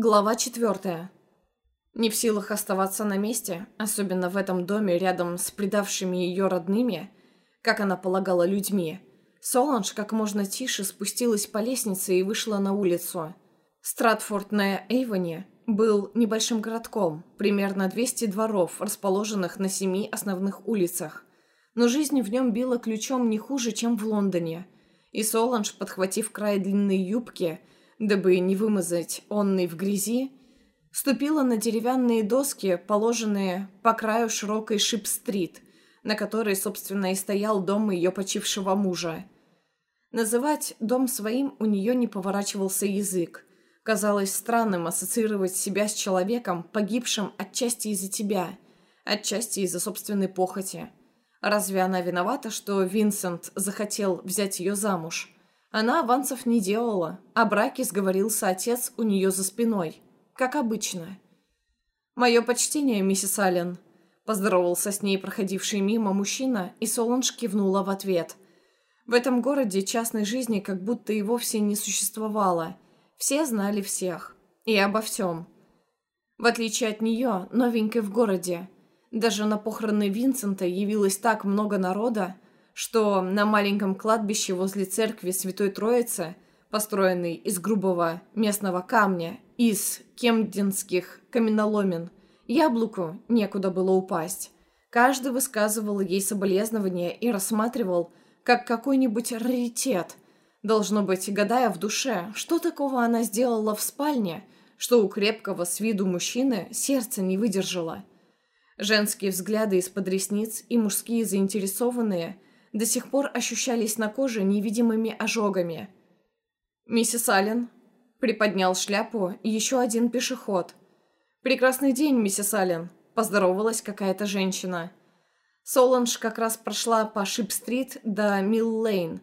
Глава четвертая. Не в силах оставаться на месте, особенно в этом доме рядом с предавшими ее родными, как она полагала, людьми, Соланж как можно тише спустилась по лестнице и вышла на улицу. Стратфорд на Эйвоне был небольшим городком, примерно 200 дворов, расположенных на семи основных улицах. Но жизнь в нем била ключом не хуже, чем в Лондоне. И Соланж, подхватив край длинной юбки, дабы не вымазать онной в грязи, ступила на деревянные доски, положенные по краю широкой Шип-стрит, на которой, собственно, и стоял дом ее почившего мужа. Называть дом своим у нее не поворачивался язык. Казалось странным ассоциировать себя с человеком, погибшим отчасти из-за тебя, отчасти из-за собственной похоти. Разве она виновата, что Винсент захотел взять ее замуж? Она авансов не делала, о браке сговорился отец у нее за спиной, как обычно. «Мое почтение, миссис Аллен», – поздоровался с ней проходивший мимо мужчина, и Соланж кивнула в ответ. В этом городе частной жизни как будто и вовсе не существовало. Все знали всех. И обо всем. В отличие от нее, новенькой в городе, даже на похороны Винсента явилось так много народа, что на маленьком кладбище возле церкви Святой Троицы, построенной из грубого местного камня, из кемдинских каменоломен, яблоку некуда было упасть. Каждый высказывал ей соболезнования и рассматривал как какой-нибудь раритет. Должно быть, гадая в душе, что такого она сделала в спальне, что у крепкого с виду мужчины сердце не выдержало. Женские взгляды из-под ресниц и мужские заинтересованные – до сих пор ощущались на коже невидимыми ожогами. «Миссис Аллен», — приподнял шляпу еще один пешеход. «Прекрасный день, миссис Аллен», — поздоровалась какая-то женщина. Соланж как раз прошла по Шип-стрит до Милл-лейн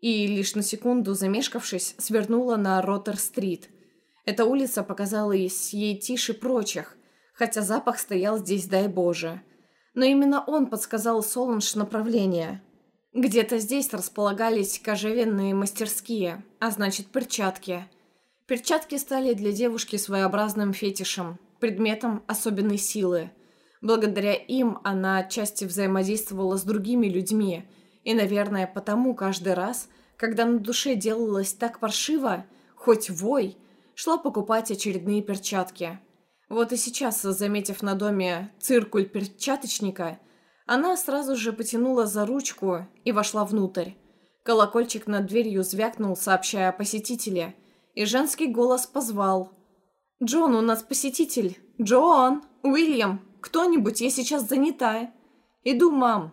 и, лишь на секунду замешкавшись, свернула на Роттер-стрит. Эта улица показалась ей тише прочих, хотя запах стоял здесь, дай боже. Но именно он подсказал Соланж направление. Где-то здесь располагались кожевенные мастерские, а значит перчатки. Перчатки стали для девушки своеобразным фетишем, предметом особенной силы. Благодаря им она отчасти взаимодействовала с другими людьми, и, наверное, потому каждый раз, когда на душе делалось так паршиво, хоть вой, шла покупать очередные перчатки. Вот и сейчас, заметив на доме циркуль перчаточника, она сразу же потянула за ручку и вошла внутрь. Колокольчик над дверью звякнул, сообщая о посетителе, и женский голос позвал. «Джон, у нас посетитель! Джон! Уильям! Кто-нибудь, я сейчас занята!» «Иду, мам!»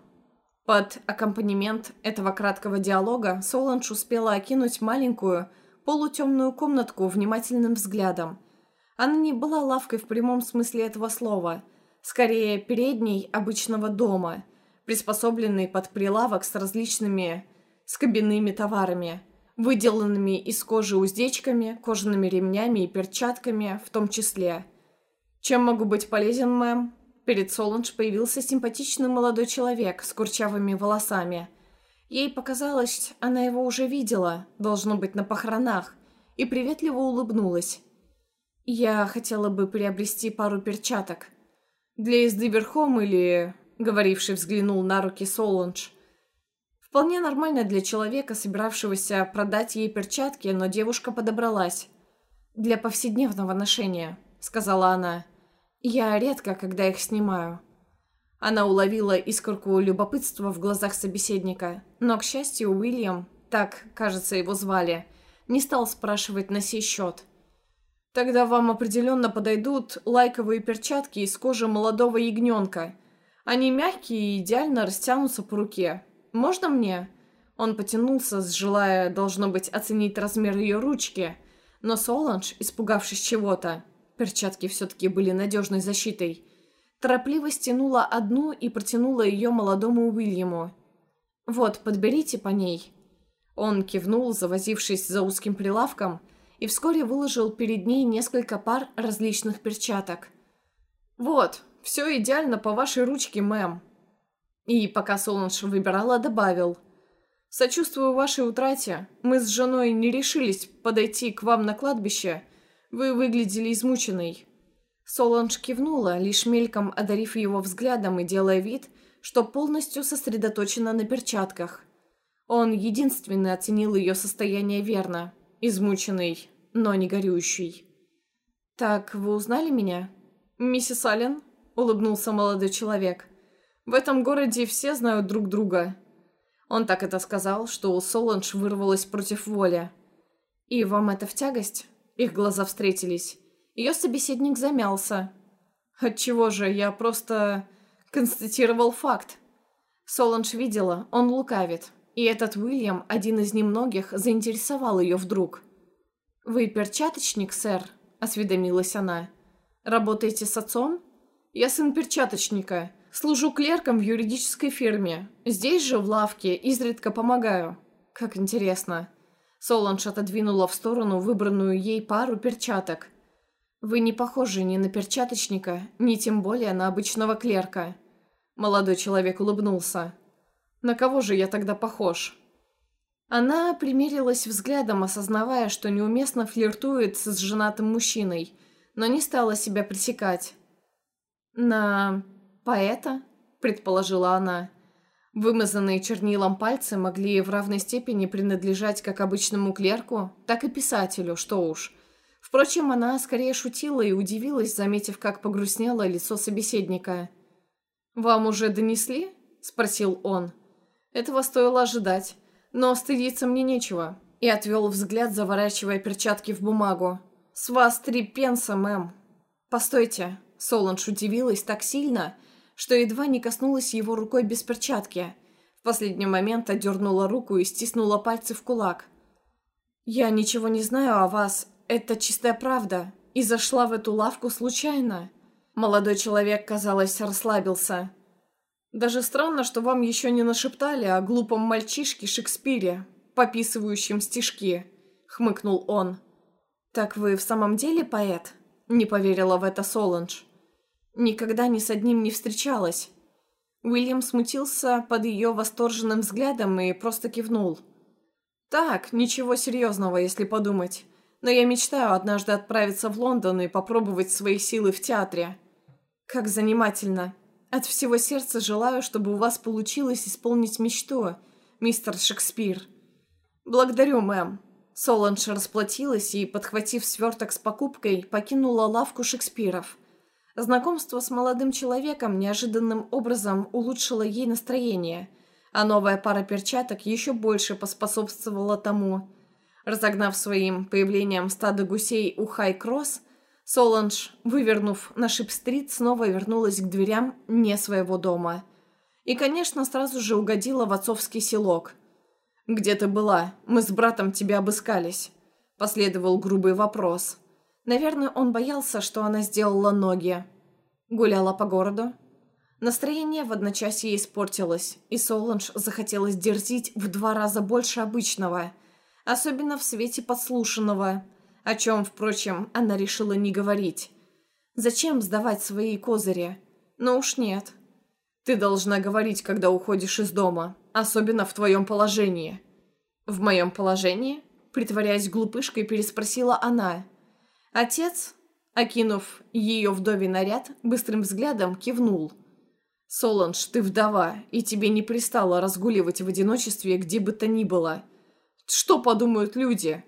Под аккомпанемент этого краткого диалога Соланж успела окинуть маленькую, полутемную комнатку внимательным взглядом. Она не была лавкой в прямом смысле этого слова – скорее передней обычного дома, приспособленный под прилавок с различными скобяными товарами, выделанными из кожи уздечками, кожаными ремнями и перчатками в том числе. «Чем могу быть полезен, мэм?» Перед Соланж появился симпатичный молодой человек с курчавыми волосами. Ей показалось, она его уже видела, должно быть, на похоронах, и приветливо улыбнулась. «Я хотела бы приобрести пару перчаток», для езды верхом или...» — говоривший взглянул на руки Соланж. Вполне нормально для человека, собиравшегося продать ей перчатки, но девушка подобралась. «Для повседневного ношения», — сказала она. «Я редко, когда их снимаю». Она уловила искорку любопытства в глазах собеседника, но, к счастью, Уильям, так, кажется, его звали, не стал спрашивать на сей счет. Тогда вам определенно подойдут лайковые перчатки из кожи молодого ягненка. Они мягкие и идеально растянутся по руке. Можно мне?» Он потянулся, желая, должно быть, оценить размер ее ручки. Но Соланж, испугавшись чего-то, перчатки все-таки были надежной защитой, торопливо стянула одну и протянула ее молодому Уильяму. «Вот, подберите по ней». Он кивнул, завозившись за узким прилавком, и вскоре выложил перед ней несколько пар различных перчаток. «Вот, все идеально по вашей ручке, мэм». И пока Соланж выбирала, добавил. «Сочувствую вашей утрате. Мы с женой не решились подойти к вам на кладбище. Вы выглядели измученной». Соланж кивнула, лишь мельком одарив его взглядом и делая вид, что полностью сосредоточена на перчатках. Он единственный оценил ее состояние верно, измученный, но не горюющий. «Так, вы узнали меня?» «Миссис Аллен?» — улыбнулся молодой человек. «В этом городе все знают друг друга». Он так это сказал, что у Соланж вырвалась против воли. «И вам это в тягость?» Их глаза встретились. Ее собеседник замялся. «Отчего же, я просто констатировал факт». Соланж видела, он лукавит. И этот Уильям, один из немногих, заинтересовал ее вдруг. «Вы перчаточник, сэр?» – осведомилась она. «Работаете с отцом?» «Я сын перчаточника. Служу клерком в юридической фирме. Здесь же, в лавке, изредка помогаю». «Как интересно». Соланж отодвинула в сторону выбранную ей пару перчаток. «Вы не похожи ни на перчаточника, ни тем более на обычного клерка». Молодой человек улыбнулся. «На кого же я тогда похож?» Она примерилась взглядом, осознавая, что неуместно флиртует с женатым мужчиной, но не стала себя пресекать. «На... поэта?» – предположила она. Вымазанные чернилом пальцы могли в равной степени принадлежать как обычному клерку, так и писателю, что уж. Впрочем, она скорее шутила и удивилась, заметив, как погрустнело лицо собеседника. «Вам уже донесли?» – спросил он. Этого стоило ожидать. Но стыдиться мне нечего. И отвел взгляд, заворачивая перчатки в бумагу. «С вас три пенса, мэм». «Постойте». Соланж удивилась так сильно, что едва не коснулась его рукой без перчатки. В последний момент отдернула руку и стиснула пальцы в кулак. «Я ничего не знаю о вас. Это чистая правда. И зашла в эту лавку случайно». Молодой человек, казалось, расслабился. Даже странно, что вам еще не нашептали о глупом мальчишке Шекспире, пописывающем стишки», — хмыкнул он. «Так вы в самом деле поэт?» — не поверила в это Соланж. «Никогда ни с одним не встречалась». Уильям смутился под ее восторженным взглядом и просто кивнул. «Так, ничего серьезного, если подумать. Но я мечтаю однажды отправиться в Лондон и попробовать свои силы в театре». «Как занимательно!» От всего сердца желаю, чтобы у вас получилось исполнить мечту, мистер Шекспир. Благодарю, мэм. Соланж расплатилась и, подхватив сверток с покупкой, покинула лавку Шекспиров. Знакомство с молодым человеком неожиданным образом улучшило ей настроение, а новая пара перчаток еще больше поспособствовала тому. Разогнав своим появлением стадо гусей у Хай-Кросс, Соланж, вывернув на Шип-стрит, снова вернулась к дверям не своего дома. И, конечно, сразу же угодила в отцовский селок. «Где ты была? Мы с братом тебя обыскались», – последовал грубый вопрос. Наверное, он боялся, что она сделала ноги. Гуляла по городу. Настроение в одночасье испортилось, и Соланж захотелось дерзить в два раза больше обычного, особенно в свете подслушанного – о чем, впрочем, она решила не говорить. Зачем сдавать свои козыри? Ну уж нет. Ты должна говорить, когда уходишь из дома, особенно в твоем положении. В моем положении? Притворяясь глупышкой, переспросила она. Отец, окинув ее вдовий наряд, быстрым взглядом кивнул. «Соланж, ты вдова, и тебе не пристало разгуливать в одиночестве где бы то ни было. Что подумают люди?»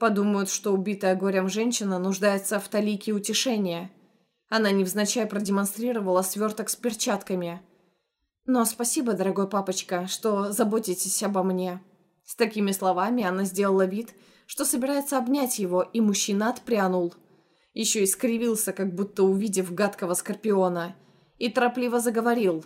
Подумают, что убитая горем женщина нуждается в талике утешения. Она невзначай продемонстрировала сверток с перчатками. «Но спасибо, дорогой папочка, что заботитесь обо мне». С такими словами она сделала вид, что собирается обнять его, и мужчина отпрянул. Еще и скривился, как будто увидев гадкого скорпиона, и торопливо заговорил.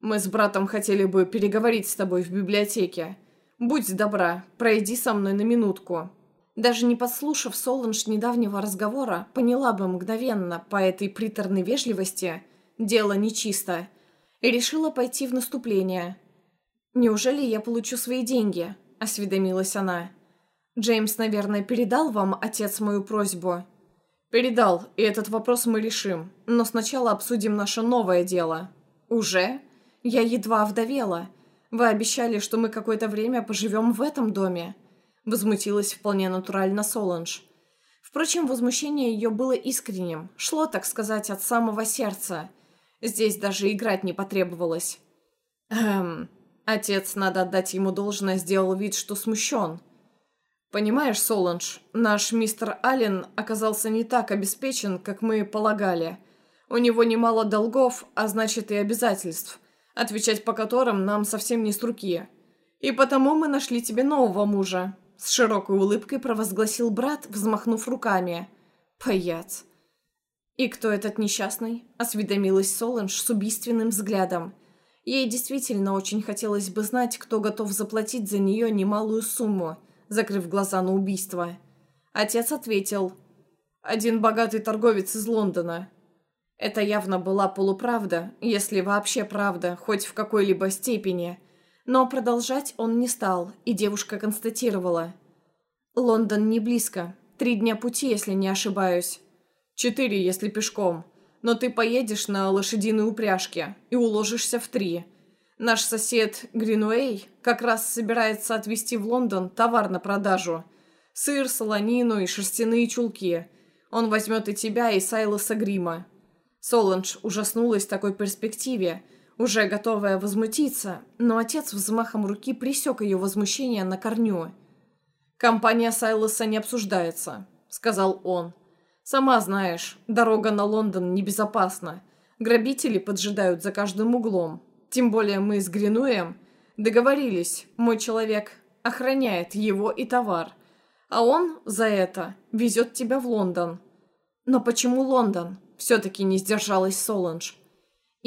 «Мы с братом хотели бы переговорить с тобой в библиотеке. Будь добра, пройди со мной на минутку». Даже не подслушав Соланж недавнего разговора, поняла бы мгновенно по этой приторной вежливости «дело нечисто» и решила пойти в наступление. «Неужели я получу свои деньги?» – осведомилась она. «Джеймс, наверное, передал вам, отец, мою просьбу?» «Передал, и этот вопрос мы решим. Но сначала обсудим наше новое дело». «Уже? Я едва овдовела. Вы обещали, что мы какое-то время поживем в этом доме». Возмутилась вполне натурально Соланж. Впрочем, возмущение ее было искренним, шло, так сказать, от самого сердца. Здесь даже играть не потребовалось. Эм, отец, надо отдать ему должное, сделал вид, что смущен. Понимаешь, Соланж, наш мистер Аллен оказался не так обеспечен, как мы полагали. У него немало долгов, а значит и обязательств, отвечать по которым нам совсем не с руки. И потому мы нашли тебе нового мужа. С широкой улыбкой провозгласил брат, взмахнув руками. Паяц. «И кто этот несчастный?» – осведомилась Соланж с убийственным взглядом. Ей действительно очень хотелось бы знать, кто готов заплатить за нее немалую сумму, закрыв глаза на убийство. Отец ответил. «Один богатый торговец из Лондона». Это явно была полуправда, если вообще правда, хоть в какой-либо степени. Но продолжать он не стал, и девушка констатировала. «Лондон не близко. Три дня пути, если не ошибаюсь. Четыре, если пешком. Но ты поедешь на лошадиной упряжке и уложишься в три. Наш сосед Гринуэй как раз собирается отвезти в Лондон товар на продажу. Сыр, солонину и шерстяные чулки. Он возьмет и тебя, и Сайлоса Грима. Соланж ужаснулась такой перспективе, уже готовая возмутиться, но отец взмахом руки присек ее возмущение на корню. «Компания Сайлоса не обсуждается», — сказал он. Сама знаешь, дорога на Лондон небезопасна. Грабители поджидают за каждым углом. Тем более мы с Гринуем договорились, мой человек охраняет его и товар. А он за это везет тебя в Лондон. Но почему Лондон? Все-таки не сдержалась Соланж.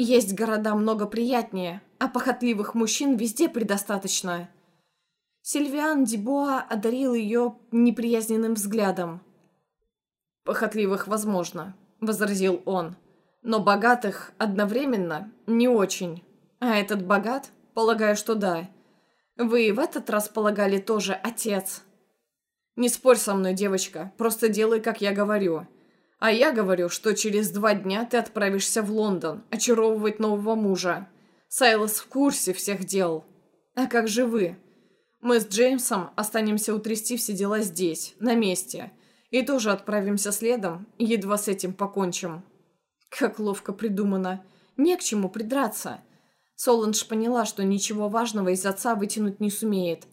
Есть города много приятнее, а похотливых мужчин везде предостаточно. Сильвиан Дебуа одарил ее неприязненным взглядом. «Похотливых возможно», — возразил он. «Но богатых одновременно не очень. А этот богат? Полагаю, что да. Вы и в этот раз полагали тоже отец». «Не спорь со мной, девочка, просто делай, как я говорю. А я говорю, что через два дня ты отправишься в Лондон очаровывать нового мужа. Сайлос в курсе всех дел. А как же вы? Мы с Джеймсом останемся утрясти все дела здесь, на месте» И тоже отправимся следом, едва с этим покончим. Как ловко придумано. Не к чему придраться. Соланж поняла, что ничего важного из отца вытянуть не сумеет,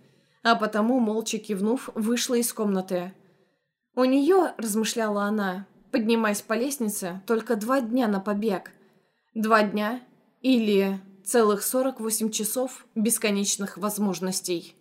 а потому, молча кивнув, вышла из комнаты. У нее, размышляла она, поднимаясь по лестнице, только два дня на побег. Два дня или целых 48 часов бесконечных возможностей.